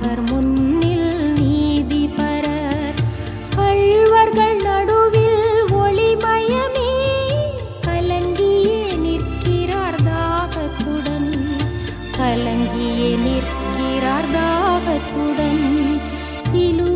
பகர் முன்னில் நீதி பர கழ்வர்கள் நடுவில் ஒளிமயமே கலங்கியே நிற்கிறார் தாகத்துடன். கலங்கியே நிற்கிறார் தாகத்துடன். சிலு